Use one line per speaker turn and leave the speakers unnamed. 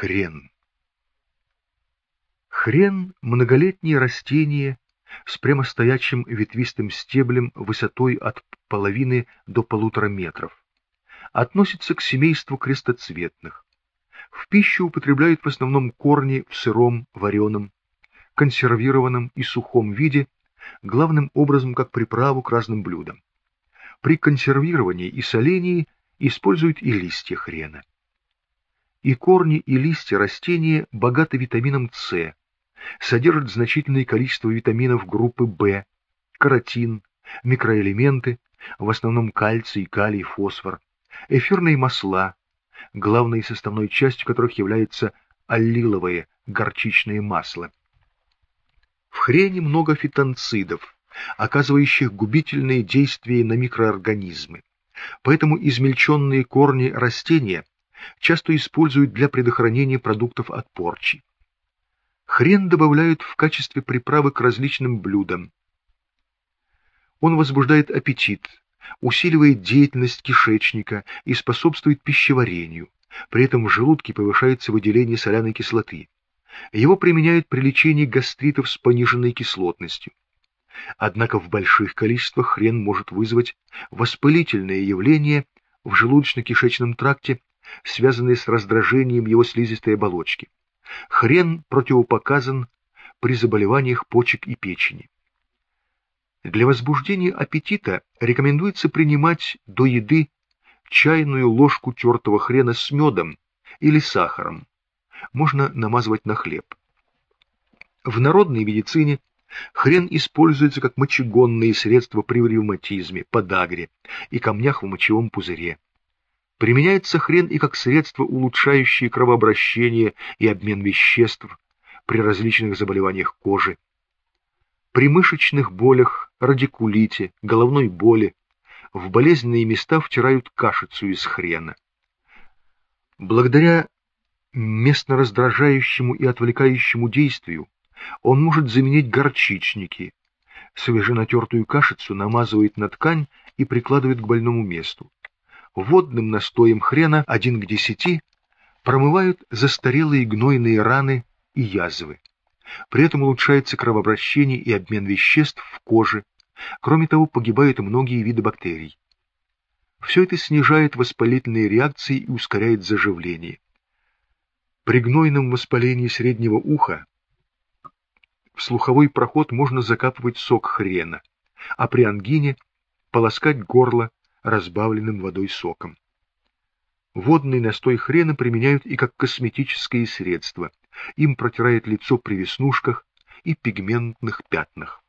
Хрен. Хрен – многолетнее растение с прямостоячим ветвистым стеблем высотой от половины до полутора метров. Относится к семейству крестоцветных. В пищу употребляют в основном корни в сыром, вареном, консервированном и сухом виде, главным образом как приправу к разным блюдам. При консервировании и солении используют и листья хрена. И корни, и листья растения богаты витамином С, содержат значительное количество витаминов группы В, каротин, микроэлементы, в основном кальций, калий, фосфор, эфирные масла, главной составной частью которых является аллиловое горчичное масло. В хрене много фитонцидов, оказывающих губительные действия на микроорганизмы. Поэтому измельченные корни растения часто используют для предохранения продуктов от порчи. Хрен добавляют в качестве приправы к различным блюдам. Он возбуждает аппетит, усиливает деятельность кишечника и способствует пищеварению. При этом в желудке повышается выделение соляной кислоты. Его применяют при лечении гастритов с пониженной кислотностью. Однако в больших количествах хрен может вызвать воспалительные явления в желудочно-кишечном тракте, связанные с раздражением его слизистой оболочки. Хрен противопоказан при заболеваниях почек и печени. Для возбуждения аппетита рекомендуется принимать до еды чайную ложку тертого хрена с медом или сахаром. Можно намазывать на хлеб. В народной медицине хрен используется как мочегонное средство при ревматизме, подагре и камнях в мочевом пузыре. Применяется хрен и как средство, улучшающее кровообращение и обмен веществ при различных заболеваниях кожи. При мышечных болях, радикулите, головной боли в болезненные места втирают кашицу из хрена. Благодаря местно раздражающему и отвлекающему действию он может заменить горчичники. Свеженатертую кашицу намазывает на ткань и прикладывает к больному месту. Водным настоем хрена 1 к 10 промывают застарелые гнойные раны и язвы. При этом улучшается кровообращение и обмен веществ в коже. Кроме того, погибают многие виды бактерий. Все это снижает воспалительные реакции и ускоряет заживление. При гнойном воспалении среднего уха в слуховой проход можно закапывать сок хрена, а при ангине полоскать горло разбавленным водой соком. Водный настой хрена применяют и как косметическое средство. Им протирает лицо при веснушках и пигментных пятнах.